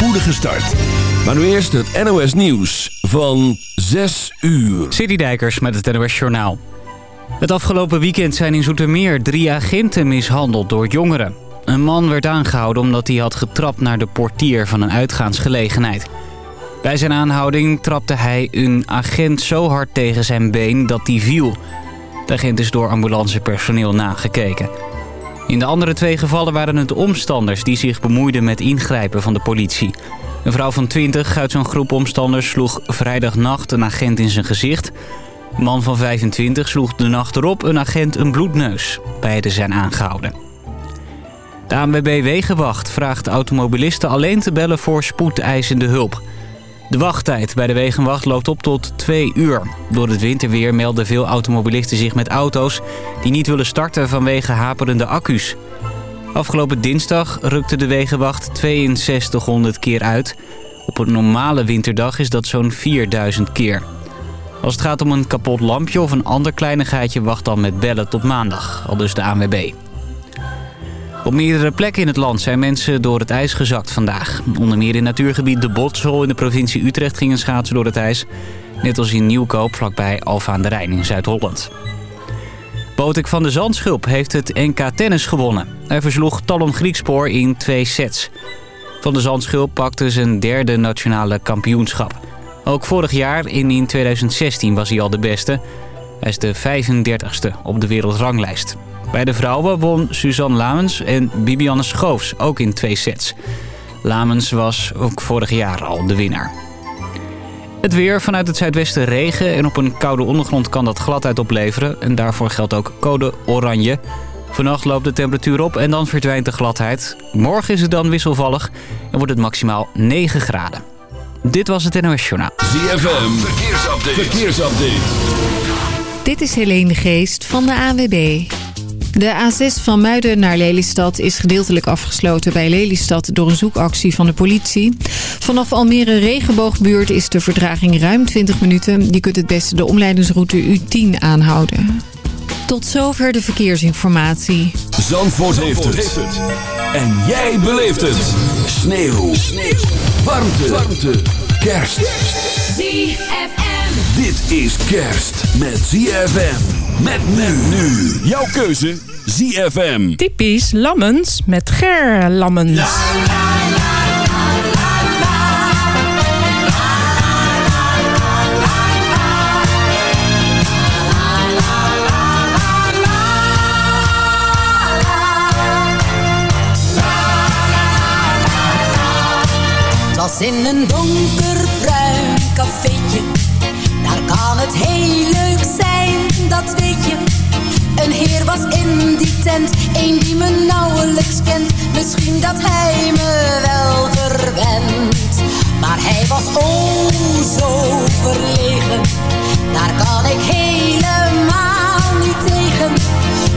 spoedige start. Maar nu eerst het NOS Nieuws van 6 uur. Citydijkers met het NOS Journaal. Het afgelopen weekend zijn in Zoetermeer drie agenten mishandeld door jongeren. Een man werd aangehouden omdat hij had getrapt naar de portier van een uitgaansgelegenheid. Bij zijn aanhouding trapte hij een agent zo hard tegen zijn been dat hij viel. De agent is door ambulancepersoneel nagekeken. In de andere twee gevallen waren het omstanders die zich bemoeiden met ingrijpen van de politie. Een vrouw van 20 uit zo'n groep omstanders sloeg vrijdagnacht een agent in zijn gezicht. Een man van 25 sloeg de nacht erop een agent een bloedneus. Beiden zijn aangehouden. De ANWB Wegenwacht vraagt automobilisten alleen te bellen voor spoedeisende hulp. De wachttijd bij de Wegenwacht loopt op tot twee uur. Door het winterweer melden veel automobilisten zich met auto's... die niet willen starten vanwege haperende accu's. Afgelopen dinsdag rukte de Wegenwacht 6200 keer uit. Op een normale winterdag is dat zo'n 4000 keer. Als het gaat om een kapot lampje of een ander kleinigheidje... wacht dan met bellen tot maandag, al dus de ANWB. Op meerdere plekken in het land zijn mensen door het ijs gezakt vandaag. Onder meer in natuurgebied De Botsel in de provincie Utrecht gingen schaatsen door het ijs. Net als in Nieuwkoop vlakbij Alfa aan de Rijn in Zuid-Holland. Botik van de Zandschulp heeft het NK Tennis gewonnen. Hij versloeg Talon Griekspoor in twee sets. Van de Zandschulp pakte zijn derde nationale kampioenschap. Ook vorig jaar, in 2016, was hij al de beste. Hij is de 35ste op de wereldranglijst. Bij de vrouwen won Suzanne Lamens en Bibianne Schoofs ook in twee sets. Lamens was ook vorig jaar al de winnaar. Het weer vanuit het zuidwesten regen en op een koude ondergrond kan dat gladheid opleveren. En daarvoor geldt ook code oranje. Vannacht loopt de temperatuur op en dan verdwijnt de gladheid. Morgen is het dan wisselvallig en wordt het maximaal 9 graden. Dit was het NOS Journaal. ZFM, verkeersupdate. verkeersupdate. Dit is Helene Geest van de AWB. De A6 van Muiden naar Lelystad is gedeeltelijk afgesloten bij Lelystad door een zoekactie van de politie. Vanaf Almere Regenboogbuurt is de verdraging ruim 20 minuten. Je kunt het beste de omleidingsroute U10 aanhouden. Tot zover de verkeersinformatie. Zandvoort, heeft, het. En jij beleeft het. Sneeuw. Sneeuw. Warmte. Warmte. Kerst. ZFM. Dit is kerst met ZFM. Met men nu. Jouw keuze ZFM. Typisch Lammens met Ger Lammens. In een donkerbruin cafeetje. Daar kan het heel een die me nauwelijks kent. Misschien dat hij me wel verwendt. Maar hij was oh zo verlegen. Daar kan ik helemaal niet tegen.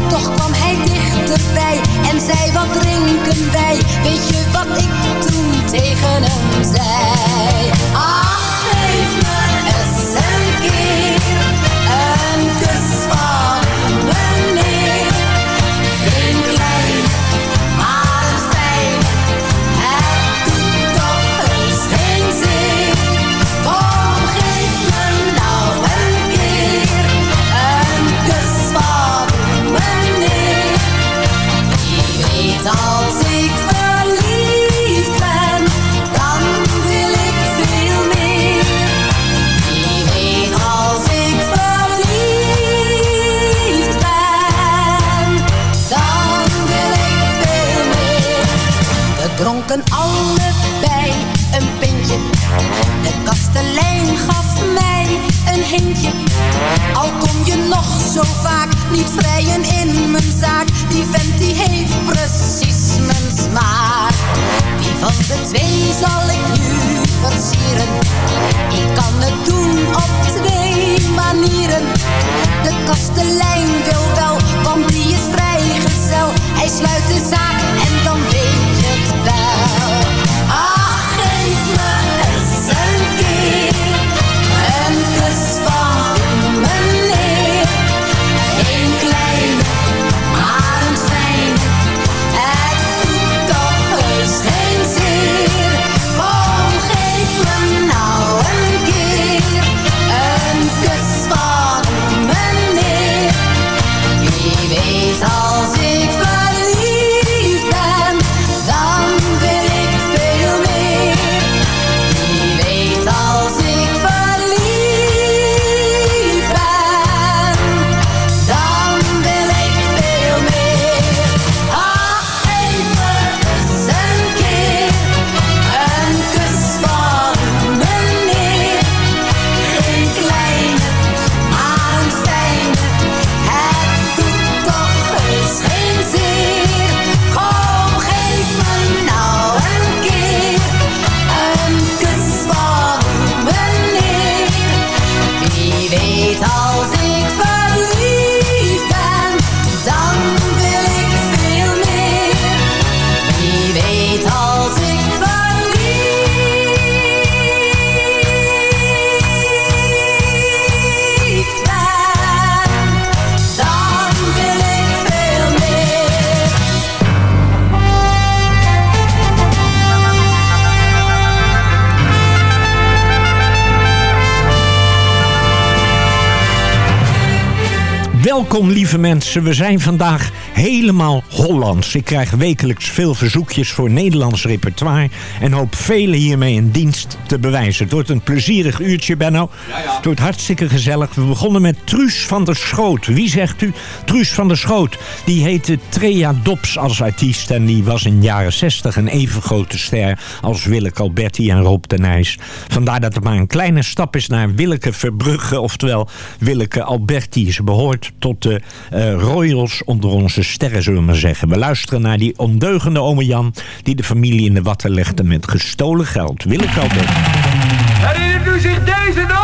Toch kwam hij dichterbij en zei wat drinken wij. Weet je wat ik toen tegen hem zei? Ach, geef Welkom lieve mensen, we zijn vandaag helemaal Hollands. Ik krijg wekelijks veel verzoekjes voor Nederlands repertoire... en hoop velen hiermee een dienst te bewijzen. Het wordt een plezierig uurtje, Benno. Het wordt hartstikke gezellig. We begonnen met Truus van der Schoot. Wie zegt u? Truus van der Schoot. Die heette Trea Dops als artiest... en die was in de jaren 60 een even grote ster... als Willeke Alberti en Rob de Nijs. Vandaar dat het maar een kleine stap is naar Willeke Verbrugge... oftewel Willeke Alberti. Ze behoort tot eh, royals onder onze sterren, zullen we maar zeggen. We luisteren naar die ondeugende ome Jan... die de familie in de watten legde met gestolen geld. Willem En Herinnert u zich deze nog?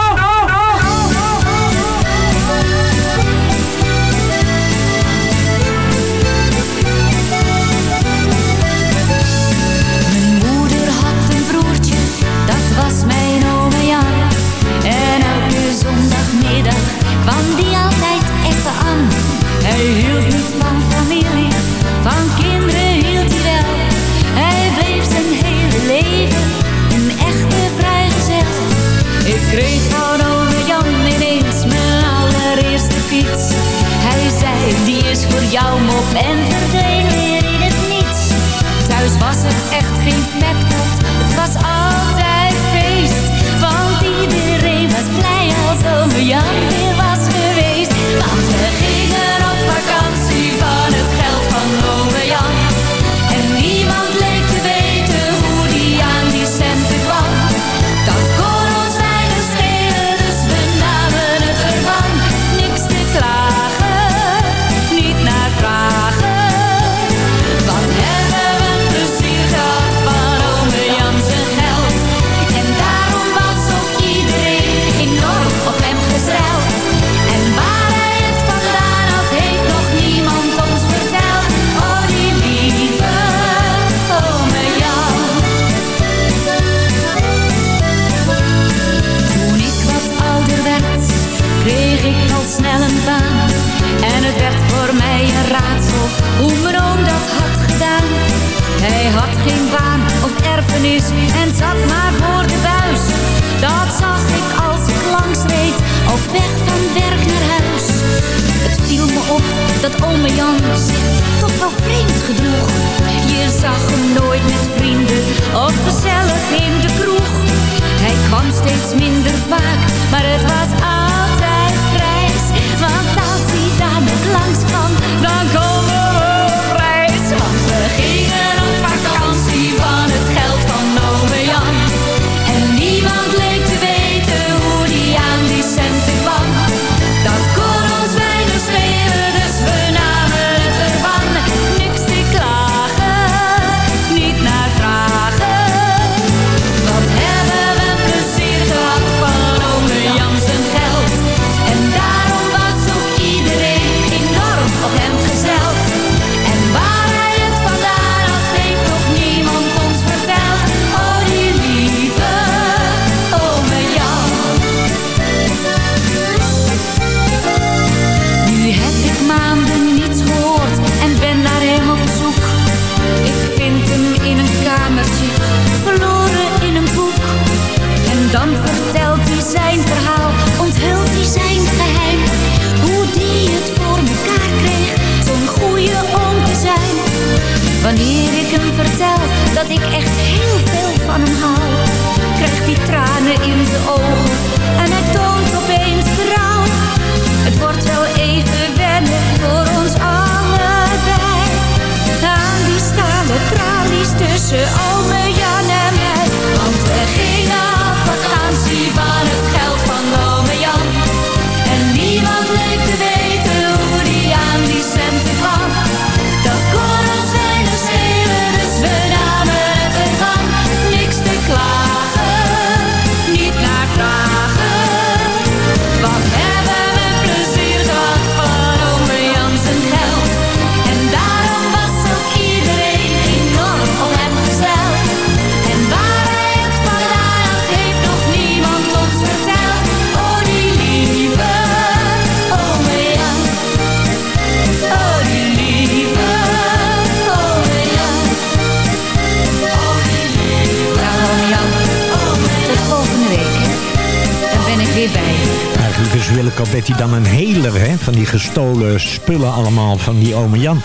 Willeke Betty dan een heler hè, van die gestolen spullen allemaal van die ome Jan.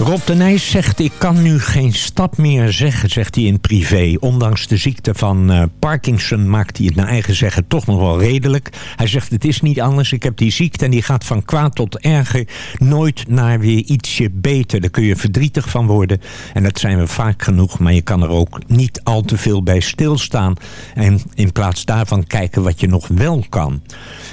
Rob de Nijs zegt, ik kan nu geen stap meer zeggen, zegt hij in privé. Ondanks de ziekte van uh, Parkinson maakt hij het naar eigen zeggen toch nog wel redelijk. Hij zegt, het is niet anders, ik heb die ziekte en die gaat van kwaad tot erger. Nooit naar weer ietsje beter, daar kun je verdrietig van worden. En dat zijn we vaak genoeg, maar je kan er ook niet al te veel bij stilstaan. En in plaats daarvan kijken wat je nog wel kan.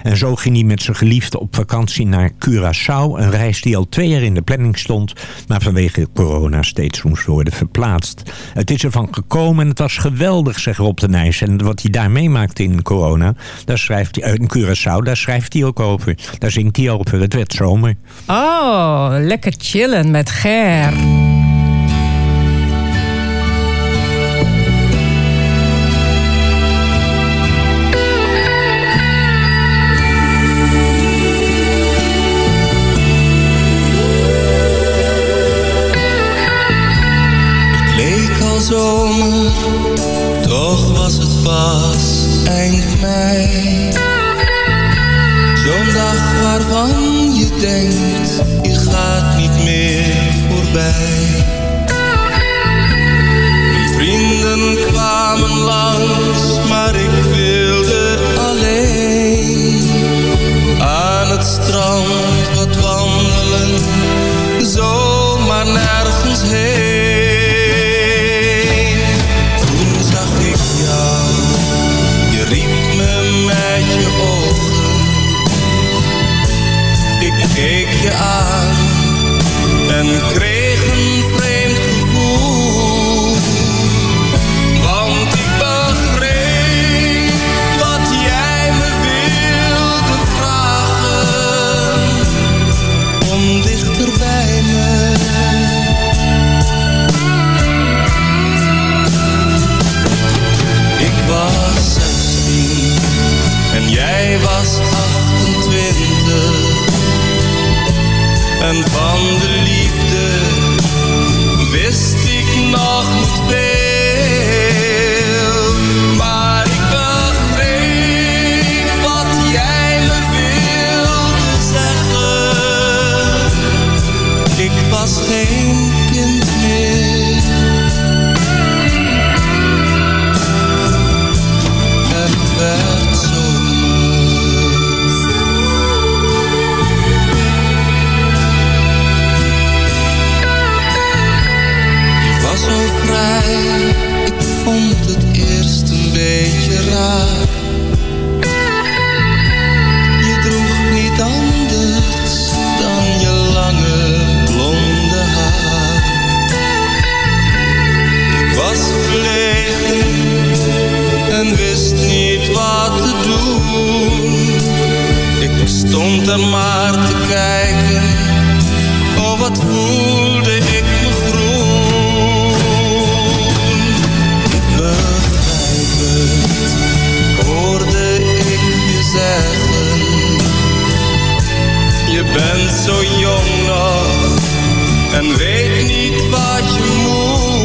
En zo ging hij met zijn geliefde op vakantie naar Curaçao. Een reis die al twee jaar in de planning stond, maar vanwege corona steeds moest worden verplaatst. Het is ervan gekomen en het was geweldig, zegt Rob de Nijs. En wat hij daar meemaakte in corona, daar schrijft hij, in Curaçao, daar schrijft hij ook over. Daar zingt hij over. Het werd zomer. Oh, lekker chillen met Ger. Je aan en kreeg een vreemd gevoel. Want ik begreep wat jij me wilde vragen. Kom dichter bij me. Ik was zestien en jij was En van de Je droeg niet anders dan je lange blonde haar. Ik was verlegen en wist niet wat te doen. Ik stond er maar te kijken. Oh, wat voelde bent zo jong nog en weet niet wat je moet.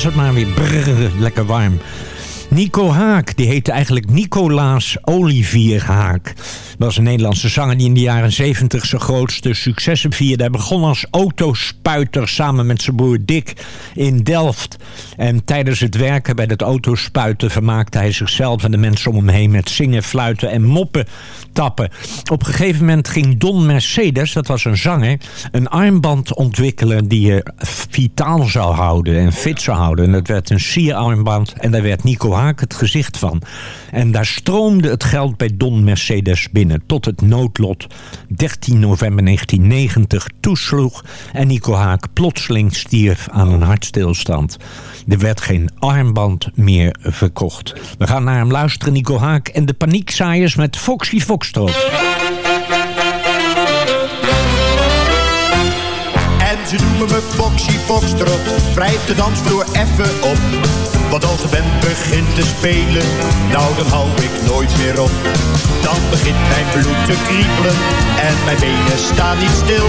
Was het maar weer brrr, lekker warm. Nico Haak, die heette eigenlijk Nicolaas Olivier Haak. was een Nederlandse zanger die in de jaren 70 zijn grootste successen vierde. Hij begon als autospuiter samen met zijn broer Dick in Delft. En tijdens het werken bij dat autospuiten vermaakte hij zichzelf en de mensen om hem heen met zingen, fluiten en moppen tappen. Op een gegeven moment ging Don Mercedes, dat was een zanger, een armband ontwikkelen die je vitaal zou houden en fit zou houden. En dat werd een sierarmband en daar werd Nico Haak het gezicht van. En daar stroomde het geld bij Don Mercedes binnen tot het noodlot 13 november 1990 toesloeg en Nico Haak plotseling stierf aan een hartstilstand. Er werd geen armband meer verkocht. We gaan naar hem luisteren, Nico Haak en de paniekzaaiers met Foxy Foxtrot. En ze noemen me Foxy Foxtrot, wrijf de dansvloer even op. Want als de band begint te spelen, nou dan hou ik nooit meer op. Dan begint mijn bloed te kriebelen en mijn benen staan niet stil.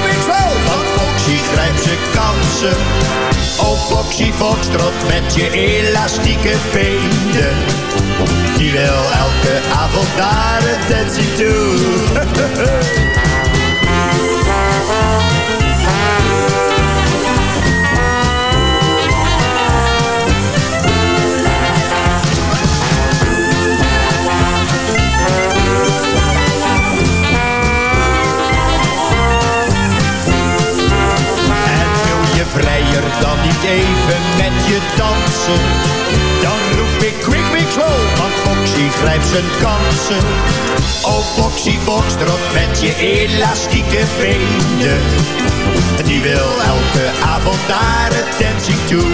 Foxy grijpt zijn kansen. Oh Foxy Foxtrot met je elastieke benen. Die wil elke avond naar het dancing toe. even met je dansen? Dan roep ik quick, quick, want Foxy grijpt zijn kansen. Oh Foxy Foxtrot met je elastieke benen. Die wil elke avond naar het dancing toe.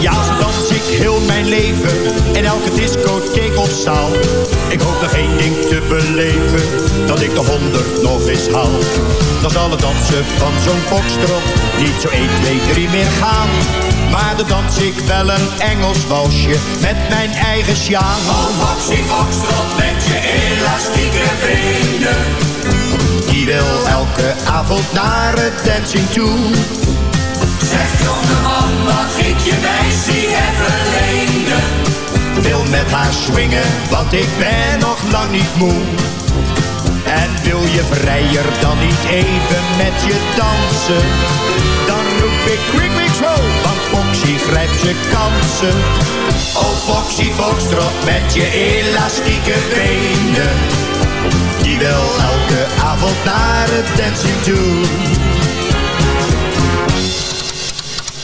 Ja, zo dans ik heel mijn leven in elke discotheek of zaal. Ik hoop nog één ding te beleven, dat ik de honderd nog eens haal. Dan zal het dansen van zo'n foxtrot niet zo 1, 2, 3 meer gaan. Maar dan dans ik wel een Engels walsje met mijn eigen sjaan. Oh, Foxy Foxtrot met je elastieke benen. Die wil elke avond naar het dancing toe. Zeg jongeman, mag ik je meisje even lenen? Wil met haar swingen, want ik ben nog lang niet moe. En wil je vrijer dan niet even met je dansen? Dan roep ik quick, quick, want Foxy grijpt zijn kansen. Oh Foxy Foxtrot met je elastieke benen. Die wil elke avond naar het dancing toe.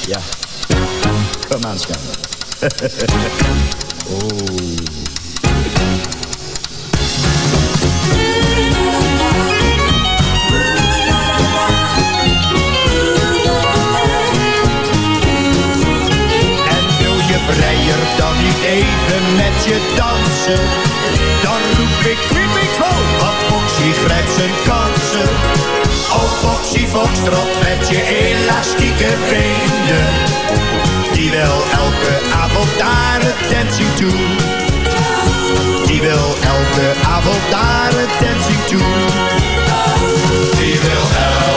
Ja, kom aan, schat. oh. vrijer dan niet even met je dansen? Dan roep ik quick, quick, want Foxy grijpt zijn kansen. Foxtrot met je elastieke benen. Die wil elke avond het dancing toe. Die wil elke avond het dancing toe. Die wil elke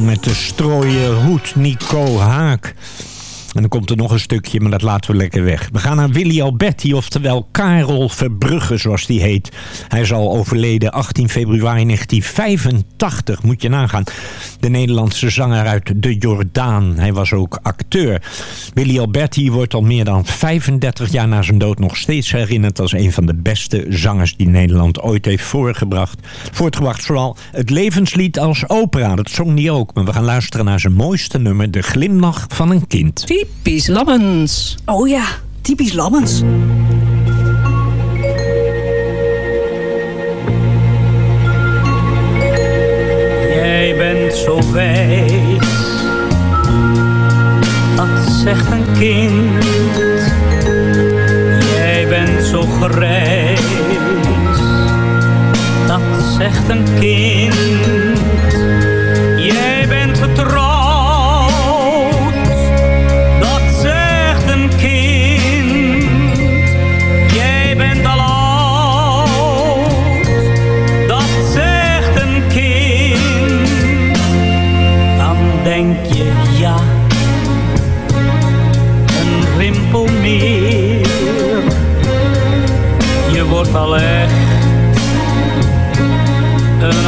met de strooien hoed Nico Haak. En dan komt er nog een stukje, maar dat laten we lekker weg. We gaan naar Willy Alberti, oftewel Karel Verbrugge, zoals die heet. Hij is al overleden 18 februari 1985, moet je nagaan. De Nederlandse zanger uit de Jordaan. Hij was ook acteur. Willy Alberti wordt al meer dan 35 jaar na zijn dood nog steeds herinnerd... als een van de beste zangers die Nederland ooit heeft voorgebracht. Voortgebracht vooral het levenslied als opera. Dat zong hij ook. Maar we gaan luisteren naar zijn mooiste nummer, De Glimlach van een Kind. Typisch Lammens. Oh ja, typisch Lammens. Jij bent zo wijs, dat zegt een kind. Jij bent zo grijs, dat zegt een kind. Je wordt al echt een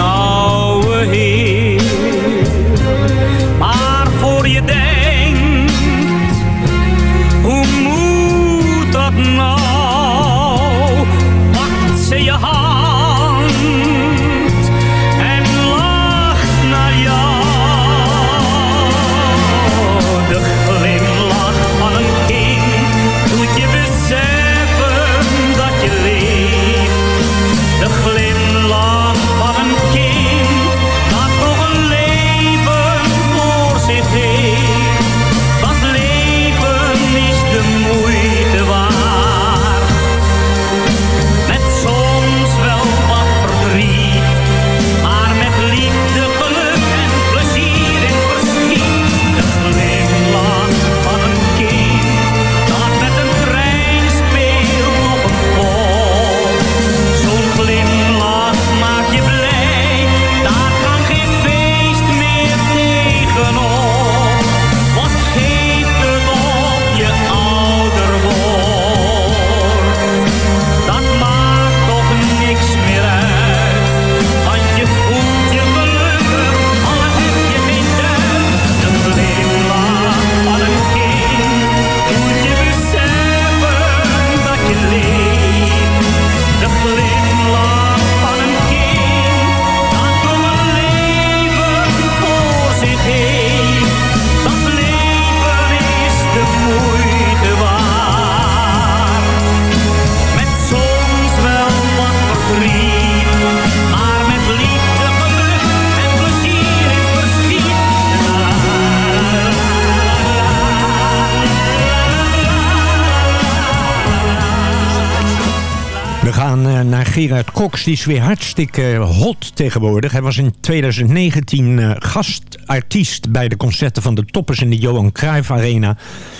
gaan eh, naar Gerard Cox. Die is weer hartstikke hot tegenwoordig. Hij was in 2019 eh, gastartiest bij de concerten van de Toppers in de Johan Cruijff Arena.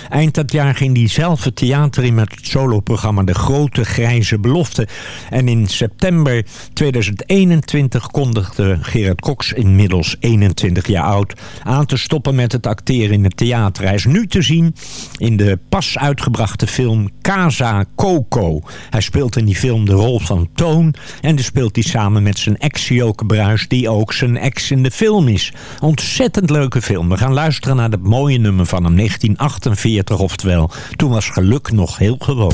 Eind dat jaar ging hij zelf het theater in met het soloprogramma De Grote Grijze Belofte. En in september 2021 kondigde Gerard Cox, inmiddels 21 jaar oud, aan te stoppen met het acteren in het theater. Hij is nu te zien in de pas uitgebrachte film Casa Coco. Hij speelt in die film de rol van Toon en dan speelt hij samen met zijn ex Joke Bruis, die ook zijn ex in de film is. Ontzettend leuke film. We gaan luisteren naar dat mooie nummer van hem, 1948 oftewel. Toen was geluk nog heel gewoon.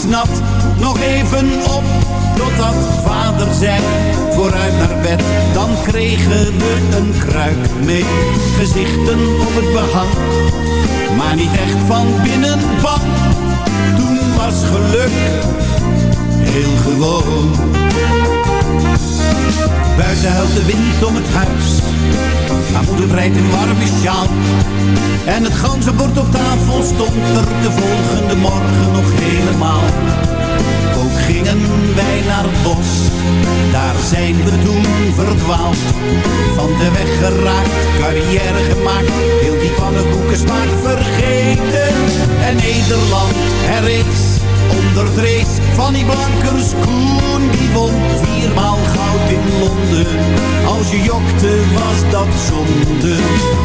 nat, nog even op. Totdat vader zei, vooruit naar bed, dan kregen we een kruik mee. Gezichten op het behang, maar niet echt van binnen bang. Toen was geluk heel gewoon. Buiten huilt de wind om het huis. Maar moeder breidt een warme sjaal. En het ganzenbord op tafel stond er de volgende morgen nog helemaal. Ook gingen wij naar het bos. Daar zijn we toen verdwaald. Van de weg geraakt, carrière gemaakt. Heel die pannenkoeken smaak vergeten. En Nederland herrees onder van die blankers Koen. Die won viermaal goud in Londen. Als je jokte was dat zonde.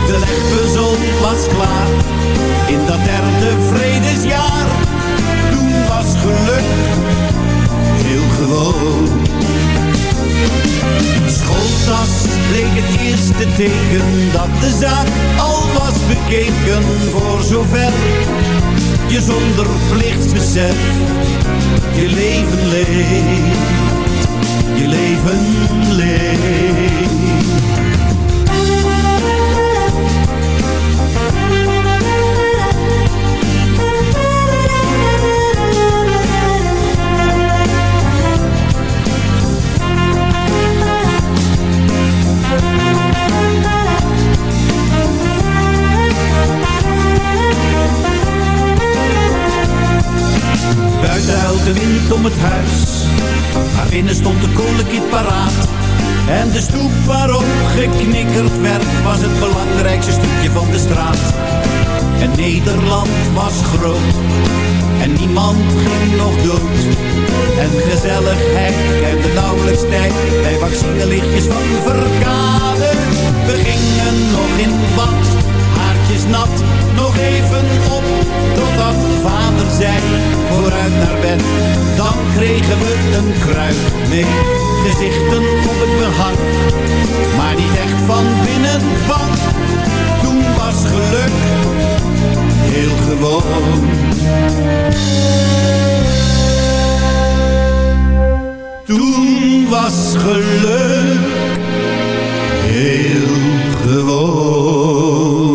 De legpuzzel was klaar. In dat derde vredesjaar. Toen was geluk heel gewoon. Schooltas bleek het eerste teken dat de zaak al was bekeken voor zover je zonder plichtsbesef je leven leeft, je leven leeft. De wind om het huis, maar binnen stond de kolenkit paraat. En de stoep waarop geknikkerd werd, was het belangrijkste stukje van de straat. En Nederland was groot, en niemand ging nog dood. En gezelligheid kende nauwelijks tijd, bij vaccinelichtjes van verkade. We gingen nog in bad, haartjes nat, nog even op, totdat vader zei, Dan kregen we een kruik mee, gezichten op het behang, maar niet echt van binnen bang. Toen was geluk heel gewoon. Toen was geluk heel gewoon.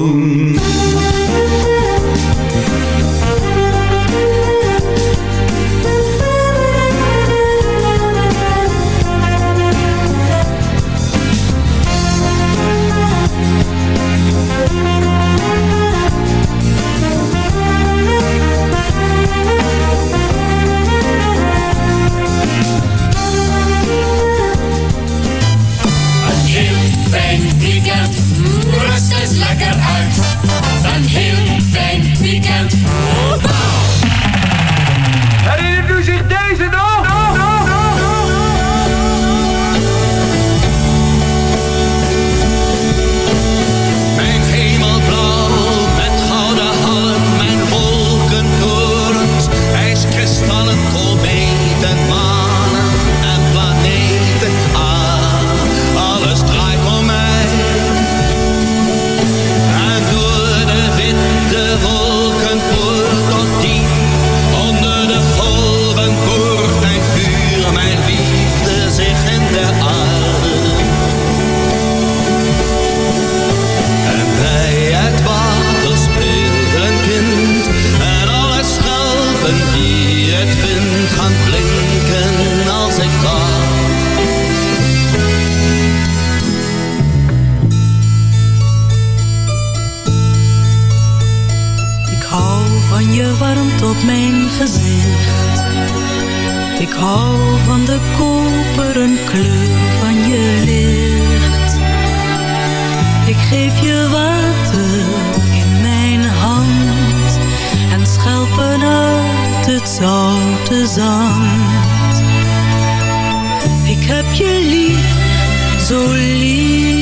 Je warmte op mijn gezicht. Ik hou van de koperen kleur van je licht. Ik geef je water in mijn hand en schelpen uit het zoute zand. Ik heb je lief, zo lief.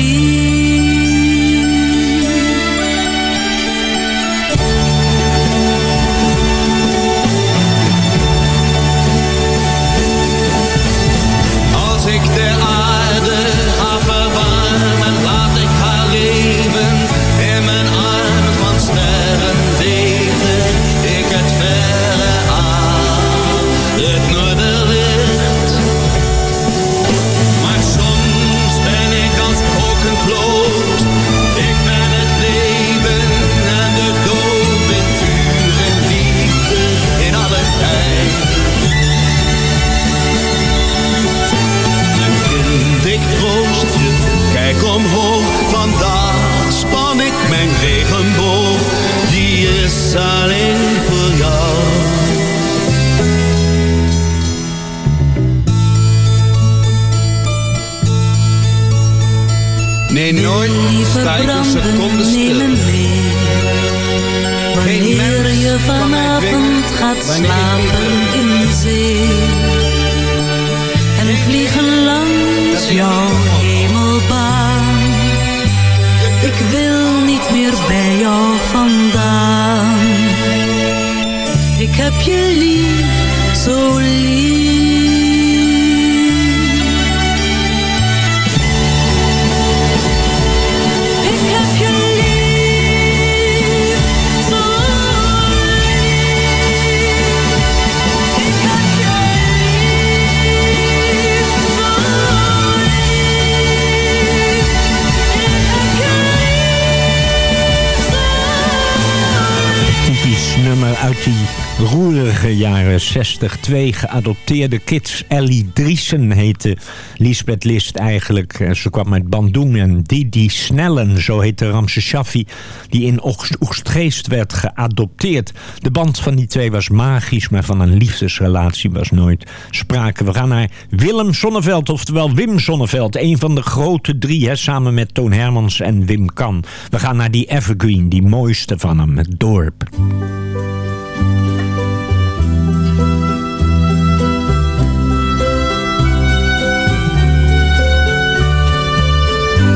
Uit die roerige jaren 60. Twee geadopteerde kids. Ellie Driesen heette Lisbeth List eigenlijk. Ze kwam uit Bandung en Didi Snellen, zo heette Ramse Shaffi... die in Oegst- Oegstgeest werd geadopteerd. De band van die twee was magisch, maar van een liefdesrelatie was nooit sprake. We gaan naar Willem Sonneveld, oftewel Wim Sonneveld. Een van de grote drie, hè, samen met Toon Hermans en Wim Kan. We gaan naar die Evergreen, die mooiste van hem, het dorp.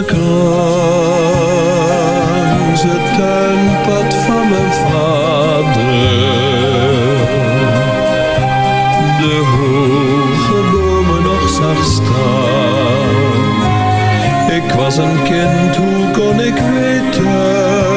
Langs het tuinpad van mijn vader de hoge bomen nog zag staan. Ik was een kind, hoe kon ik weten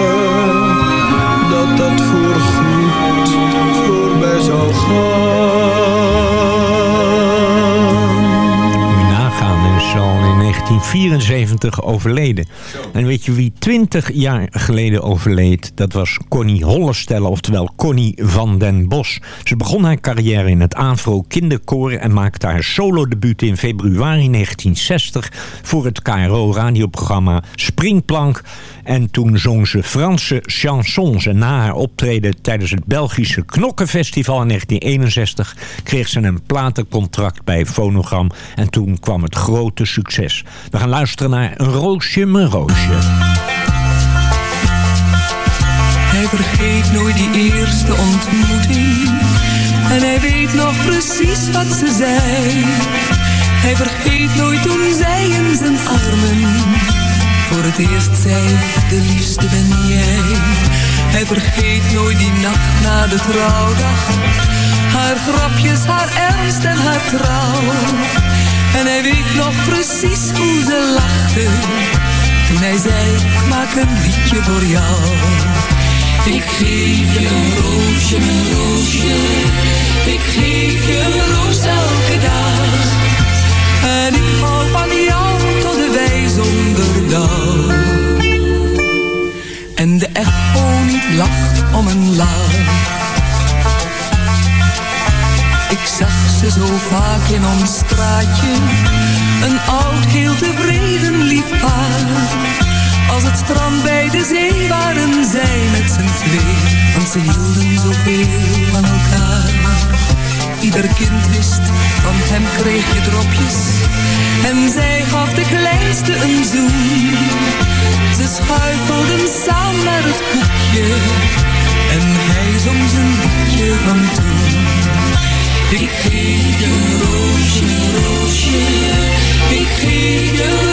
1974 overleden. En weet je wie 20 jaar geleden overleed? Dat was Connie Hollestelle, oftewel Connie van den Bos. Ze begon haar carrière in het Avro Kinderkoor... en maakte haar solodebuut in februari 1960... voor het KRO-radioprogramma Springplank... En toen zong ze Franse chansons. En na haar optreden tijdens het Belgische Knokkenfestival in 1961... kreeg ze een platencontract bij Phonogram. En toen kwam het grote succes. We gaan luisteren naar Een Roosje, Mijn Roosje. Hij vergeet nooit die eerste ontmoeting. En hij weet nog precies wat ze zei. Hij vergeet nooit toen zij in zijn armen voor het eerst zei, de liefste ben jij. Hij vergeet nooit die nacht na de trouwdag. Haar grapjes, haar ernst en haar trouw. En hij weet nog precies hoe ze lachte. Toen hij zei, maak een liedje voor jou. Ik geef je een roosje, mijn roosje. Ik geef je een roos elke dag. En ik hou van jou tot de wijzonderdag. En de echo niet lacht om een lach. Ik zag ze zo vaak in ons straatje. Een oud, heel tevreden lief paar. Als het strand bij de zee waren zij met z'n twee. Want ze hielden zoveel van elkaar. Ieder kind wist, van hem kreeg je dropjes. En zij gaf de kleinste een zoen. Ze schuifelden samen naar het hoekje. En hij zong zijn liedje van toen. Ik geef je roosje, roosje. Ik geef je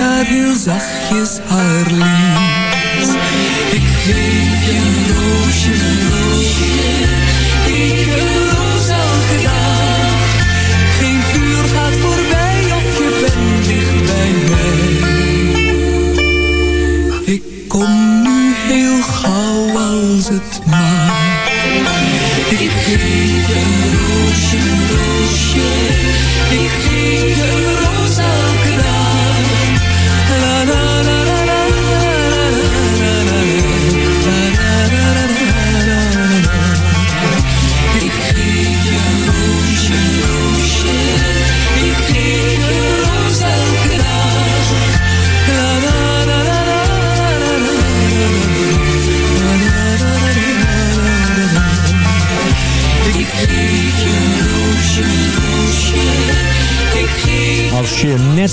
daar heel zachtjes haar lied. Ik geef je een roosje, een roosje, ik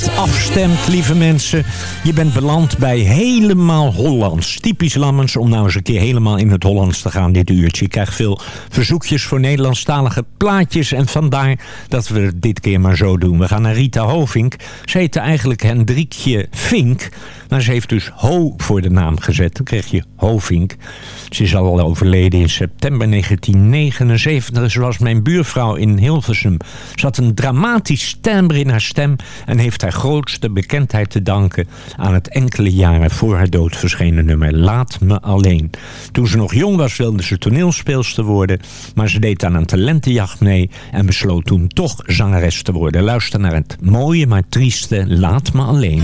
afstemt, lieve mensen. Je bent beland bij Helemaal Hollands. Typisch Lammens om nou eens een keer helemaal in het Hollands te gaan dit uurtje. Je krijgt veel verzoekjes voor Nederlandstalige plaatjes. En vandaar dat we het dit keer maar zo doen. We gaan naar Rita Hovink. Ze heette eigenlijk Hendrikje Vink. Maar ze heeft dus Ho voor de naam gezet. Dan kreeg je Hovink. Ze is al overleden in september 1979. Ze was mijn buurvrouw in Hilversum. Ze had een dramatisch timbre in haar stem... en heeft haar grootste bekendheid te danken... aan het enkele jaren voor haar dood verschenen nummer Laat Me Alleen. Toen ze nog jong was wilde ze toneelspeelster worden... maar ze deed aan een talentenjacht mee... en besloot toen toch zangeres te worden. Luister naar het mooie maar trieste Laat Me Alleen.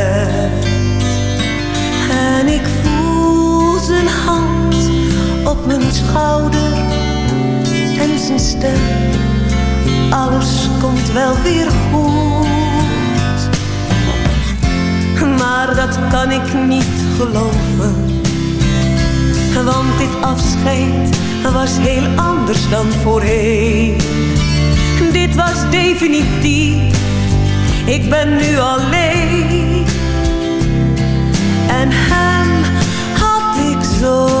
op mijn schouder en zijn stem. Alles komt wel weer goed. Maar dat kan ik niet geloven. Want dit afscheid was heel anders dan voorheen dit was definitief. Ik ben nu alleen. En hem had ik zo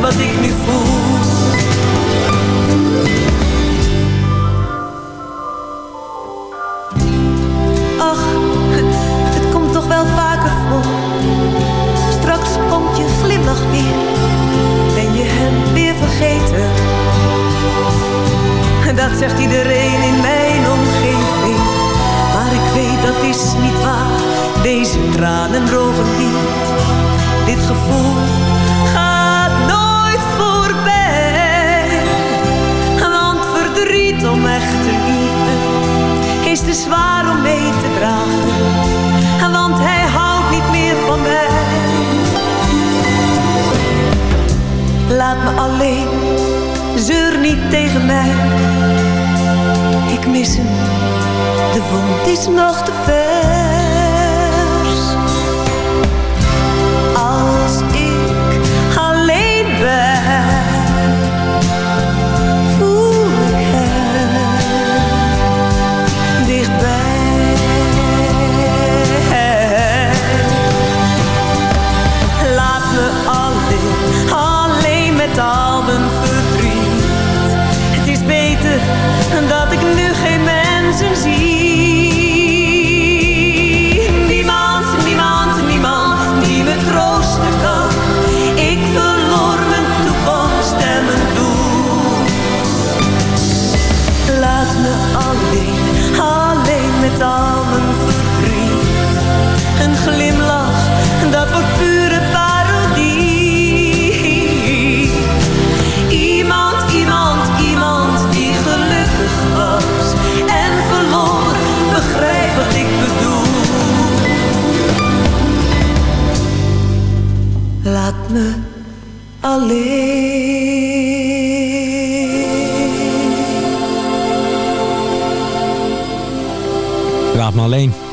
wat ik nu voel. Ach, het, het komt toch wel vaker voor. Straks komt je glimlach weer. Ben je hem weer vergeten? Dat zegt iedereen in mijn omgeving. Maar ik weet dat is niet waar. Deze tranen drogen niet. Dit gevoel is te zwaar om mee te dragen. Want hij houdt niet meer van mij. Laat me alleen, zeur niet tegen mij. Ik mis hem, de wond is nog te vers. Alle alleen. Laat me alleen.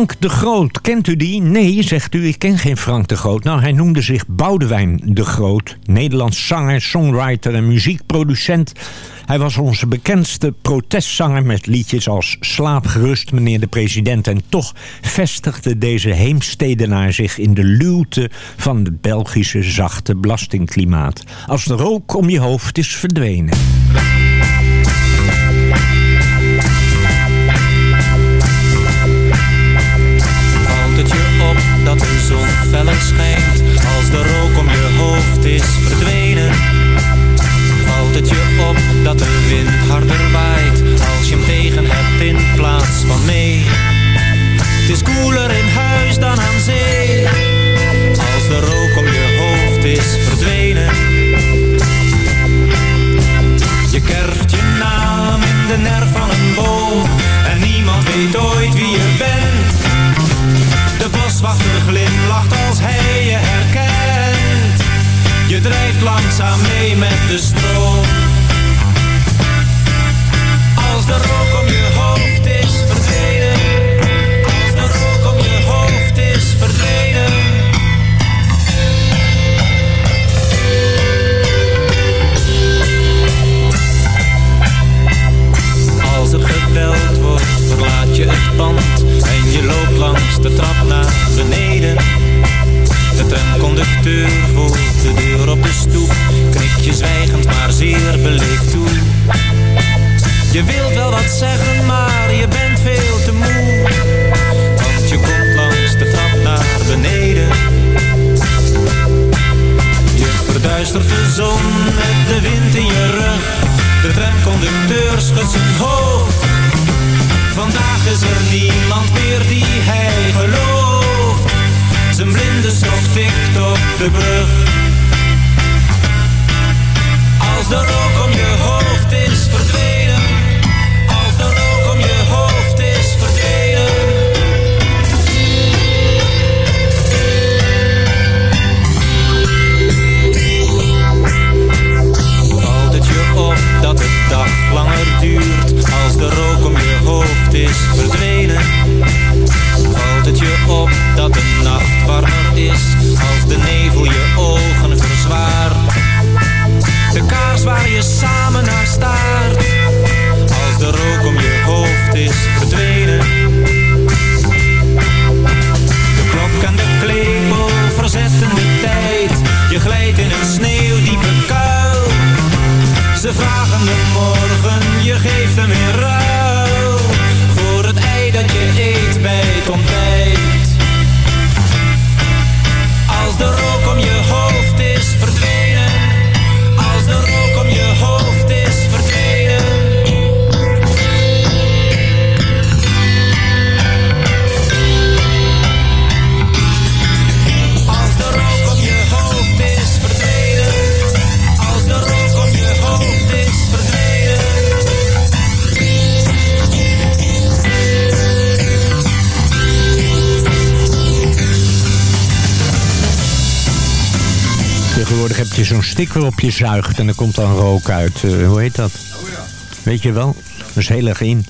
Frank de Groot, kent u die? Nee, zegt u, ik ken geen Frank de Groot. Nou, hij noemde zich Boudewijn de Groot. Nederlands zanger, songwriter en muziekproducent. Hij was onze bekendste protestzanger met liedjes als Slaap gerust, meneer de president. En toch vestigde deze heemstedenaar zich in de luwte van het Belgische zachte belastingklimaat. Als de rook om je hoofd is verdwenen. De nerf van een boom En niemand weet ooit wie je bent de boswachter glimlacht als hij je herkent. Je drijft langzaam mee met de stroom. Als de rook om de trap naar beneden. De tramconducteur voor de deur op de stoep knikt je zwijgend maar zeer beleefd toe. Je wilt wel wat zeggen, maar je bent veel te moe. Want je komt langs de trap naar beneden. Je verduistert de zon met de wind in je rug. De tramconducteur schudt zijn hoofd. Vandaag is er niemand Als de rook om je hoofd is verdwenen. Als de rook om je hoofd is verdwenen. Valt het je op dat de dag langer duurt als de rook om je hoofd is verdwenen? Valt het je op dat de nacht warmer is als de kaars waar heb je zo'n sticker op je zuigt en er komt dan rook uit. Eh, hoe heet dat? Weet je wel? Dat is heel erg in.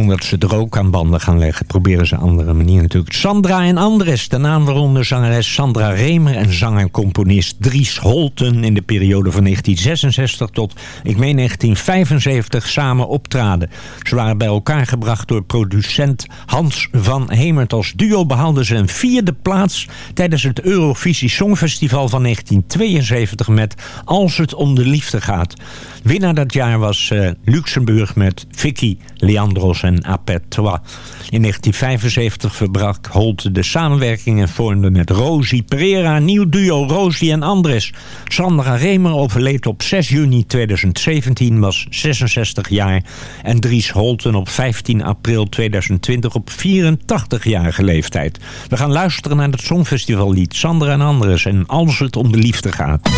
Omdat ze er ook aan banden gaan leggen, proberen ze een andere manier natuurlijk. Sandra en Andres, de naam waaronder zangeres Sandra Remer en zanger en componist Dries Holten in de periode van 1966 tot, ik meen 1975, samen optraden. Ze waren bij elkaar gebracht door producent Hans van Hemert. Als duo behaalden ze een vierde plaats tijdens het Eurovisie Songfestival van 1972 met Als het om de liefde gaat. Winnaar dat jaar was eh, Luxemburg met Vicky Leandros en Apertois. In 1975 verbrak Holt de samenwerking en vormde met Rosie Pereira een nieuw duo Rosie en Andres. Sandra Remer overleed op 6 juni 2017, was 66 jaar. En Dries Holten op 15 april 2020 op 84-jarige leeftijd. We gaan luisteren naar het Songfestivallied Sandra en Andres en Als het om de liefde gaat.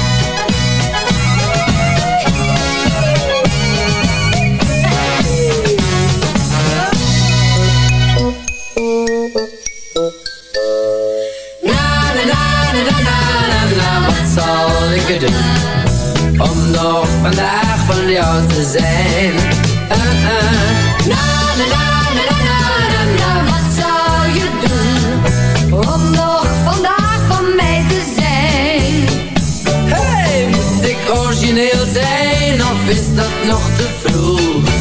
Om nog vandaag van jou te zijn? Uh. Na, na, na, na, na, na, na, wat zou je doen om nog vandaag van mij te zijn? Hey, moet ik origineel zijn of is dat nog te vroeg?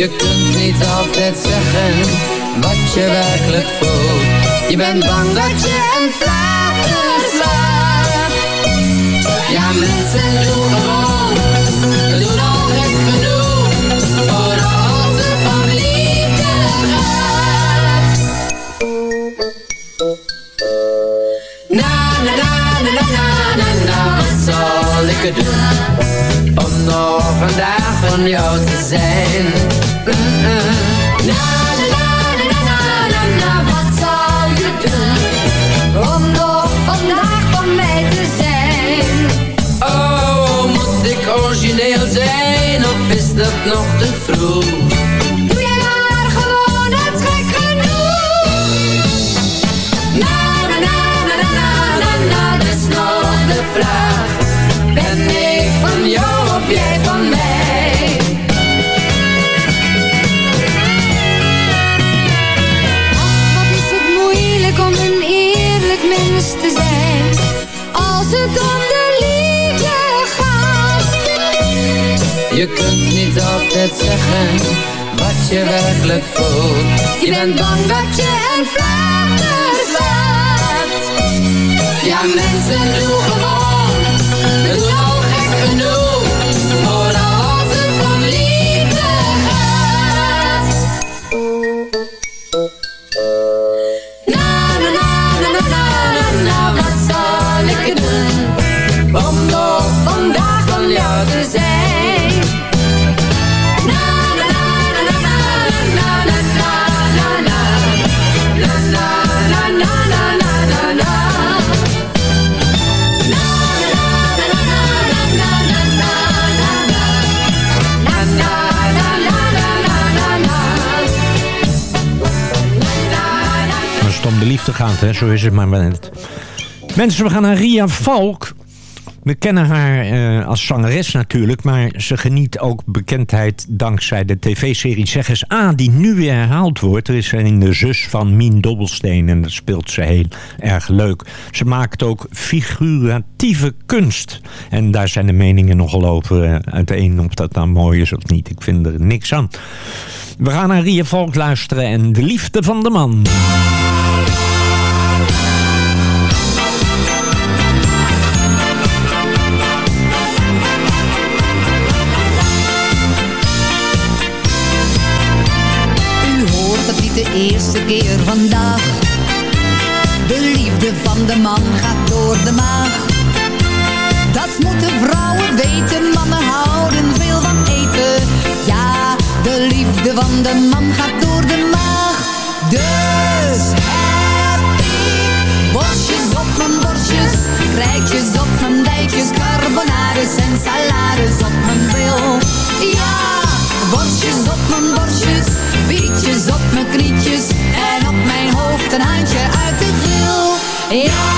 Je kunt niet altijd zeggen wat je werkelijk voelt. Je bent bang dat je een flater slaat. Ja, mensen doen gewoon, doen al gek genoeg. Vooral als het om liefde gaat. Na, na, na, na, na, na, na, Wat zal ik doen van jou te zijn? Mm, mm. na, na, na, na, na, na, na, wat zou je doen om nog vandaag van mij te zijn? Oh, moet ik origineel zijn of is dat nog te vroeg? Je kunt niet altijd zeggen wat je werkelijk voelt. Je bent bang dat je een flater slaat. Ja, mensen doen gewoon, liefde gaat, hè, zo is het maar. Mensen, we gaan naar Ria Valk. We kennen haar eh, als zangeres natuurlijk, maar ze geniet ook bekendheid dankzij de tv-serie Zeg A, die nu weer herhaald wordt. Er is een de zus van Mien Dobbelsteen en dat speelt ze heel erg leuk. Ze maakt ook figuratieve kunst. En daar zijn de meningen nogal over eh, uiteen of dat nou mooi is of niet. Ik vind er niks aan. We gaan naar Ria Valk luisteren en de liefde van de man. Eerste keer vandaag. De liefde van de man gaat door de maag. Dat moeten vrouwen weten, mannen houden veel van eten. Ja, de liefde van de man gaat door de maag. Dus heb ik op mijn borstjes, rijtjes op mijn dijkjes, carbonades en salades op mijn wil. Ja, worstjes op mijn borstjes, bietjes op mijn knietjes en op mijn hoofd een handje uit de grill. Ja,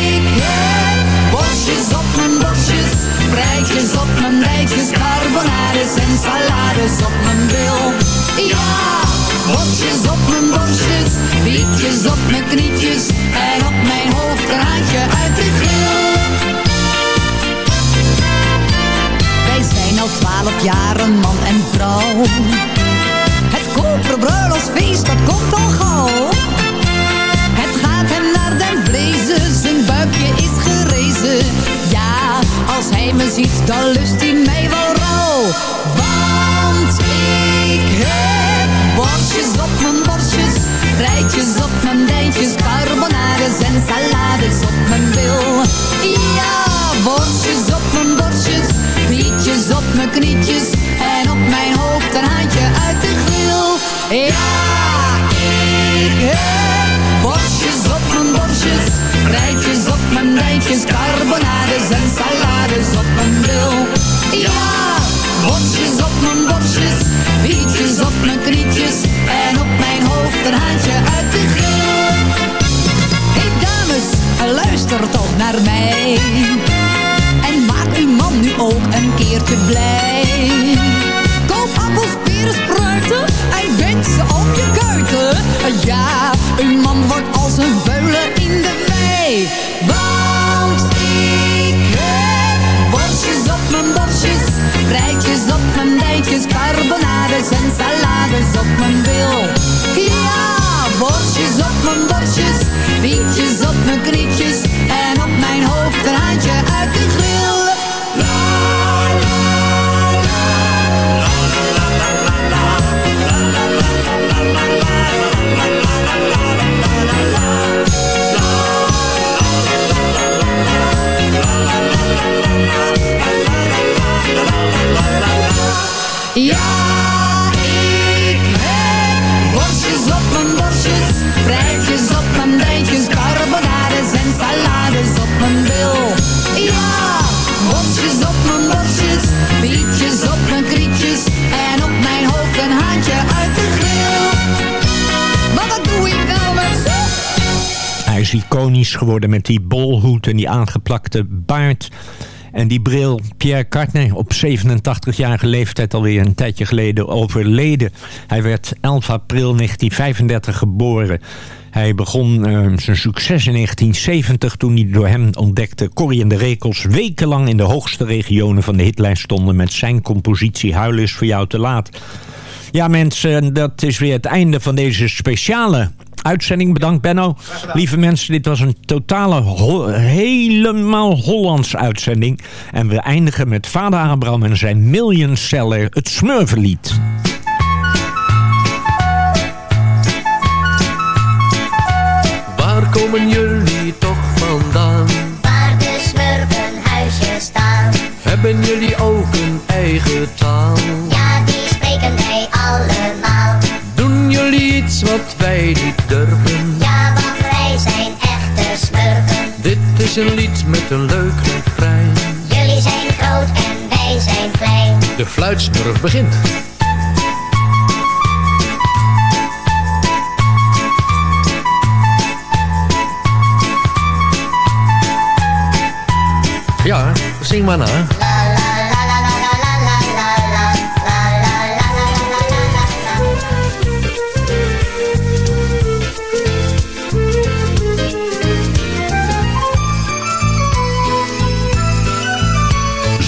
ik heb borstjes op mijn borstjes, rijtjes op mijn rijtjes, carbonades en salades op mijn wil. Ja, borstjes op mijn borstjes, bietjes op mijn knietjes en op mijn hoofd een handje uit de grill. Wij zijn al twaalf jaar een man en vrouw. salades op mijn bil. Ja, worstjes op mijn borstjes, bietjes op mijn knietjes en op mijn hoofd een handje uit de grill. Ja, ik heb worstjes op mijn borstjes, rijtjes op mijn rijtjes, carbonades en salades op mijn bil. Ja, borstjes op mijn borstjes, bietjes op mijn knietjes en op mijn hoofd een handje uit de grill luister toch naar mij. En maak uw man nu ook een keertje blij. Koop appels, peren, spruiten en bent ze op je kuiten. Ja, uw man wordt als een vuile in de wei. Want ik heb worstjes op mijn bosjes, rijtjes op mijn dijtjes, carbonades en salades op mijn wil. Borstjes op mijn borstjes, rietjes op mijn knietjes en op mijn hoofd een haantje uit de grill. Iconisch geworden met die bolhoed en die aangeplakte baard. En die bril, Pierre Cartney, op 87-jarige leeftijd alweer een tijdje geleden overleden. Hij werd 11 april 1935 geboren. Hij begon eh, zijn succes in 1970 toen hij door hem ontdekte Corrie en de Rekels wekenlang in de hoogste regionen van de hitlijst stonden met zijn compositie Huilen is voor jou te laat. Ja mensen, dat is weer het einde van deze speciale uitzending. Bedankt Benno. Lieve mensen, dit was een totale, ho- helemaal Hollands uitzending. En we eindigen met vader Abraham en zijn miljoenseller, het Smurvenlied. Waar komen jullie toch vandaan? Waar de smurfenhuisjes staan. Hebben jullie ook een eigen taal? Iets wat wij niet durven? Ja, want wij zijn echte smurfen. Dit is een lied met een leuk refrein. Jullie zijn groot en wij zijn klein. De fluitsmurf begint. Ja, zing maar na.